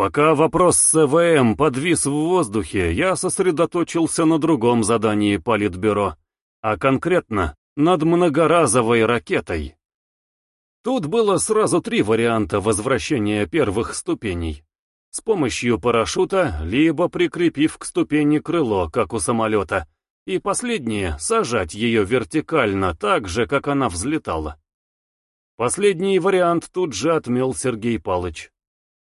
Пока вопрос с ЭВМ подвис в воздухе, я сосредоточился на другом задании Политбюро, а конкретно над многоразовой ракетой. Тут было сразу три варианта возвращения первых ступеней. С помощью парашюта, либо прикрепив к ступени крыло, как у самолета, и последнее — сажать ее вертикально, так же, как она взлетала. Последний вариант тут же отмел Сергей Палыч.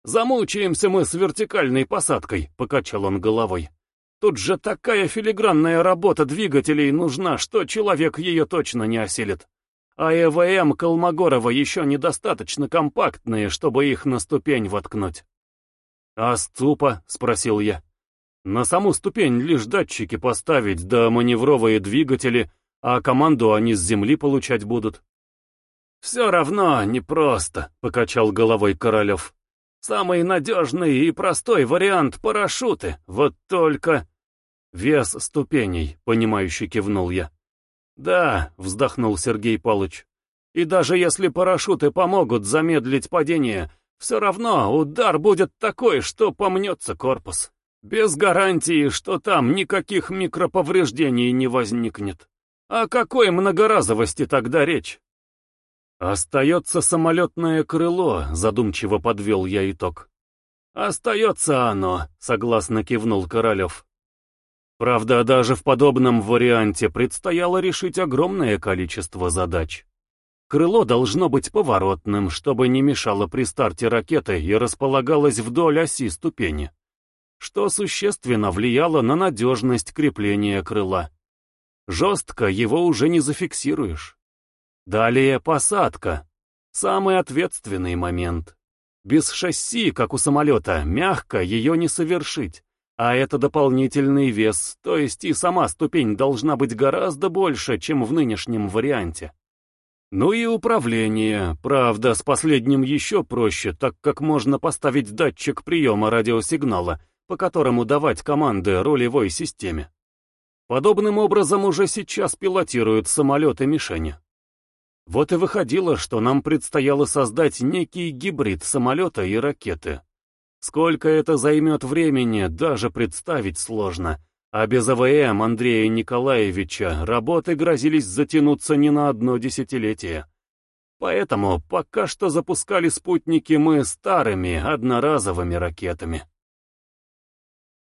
«Замучаемся мы с вертикальной посадкой», — покачал он головой. «Тут же такая филигранная работа двигателей нужна, что человек ее точно не осилит. А ЭВМ Колмогорова еще недостаточно компактные, чтобы их на ступень воткнуть». «А ступа?» — спросил я. «На саму ступень лишь датчики поставить, да маневровые двигатели, а команду они с земли получать будут». «Все равно непросто», — покачал головой Королев. Самый надежный и простой вариант — парашюты, вот только... Вес ступеней, понимающе кивнул я. Да, вздохнул Сергей Палыч. И даже если парашюты помогут замедлить падение, все равно удар будет такой, что помнется корпус. Без гарантии, что там никаких микроповреждений не возникнет. О какой многоразовости тогда речь? «Остается самолетное крыло», — задумчиво подвел я итог. «Остается оно», — согласно кивнул Королев. Правда, даже в подобном варианте предстояло решить огромное количество задач. Крыло должно быть поворотным, чтобы не мешало при старте ракеты и располагалось вдоль оси ступени, что существенно влияло на надежность крепления крыла. Жестко его уже не зафиксируешь. Далее посадка. Самый ответственный момент. Без шасси, как у самолета, мягко ее не совершить. А это дополнительный вес, то есть и сама ступень должна быть гораздо больше, чем в нынешнем варианте. Ну и управление, правда, с последним еще проще, так как можно поставить датчик приема радиосигнала, по которому давать команды рулевой системе. Подобным образом уже сейчас пилотируют самолеты-мишени. Вот и выходило, что нам предстояло создать некий гибрид самолета и ракеты. Сколько это займет времени, даже представить сложно. А без АВМ Андрея Николаевича работы грозились затянуться не на одно десятилетие. Поэтому пока что запускали спутники мы старыми одноразовыми ракетами.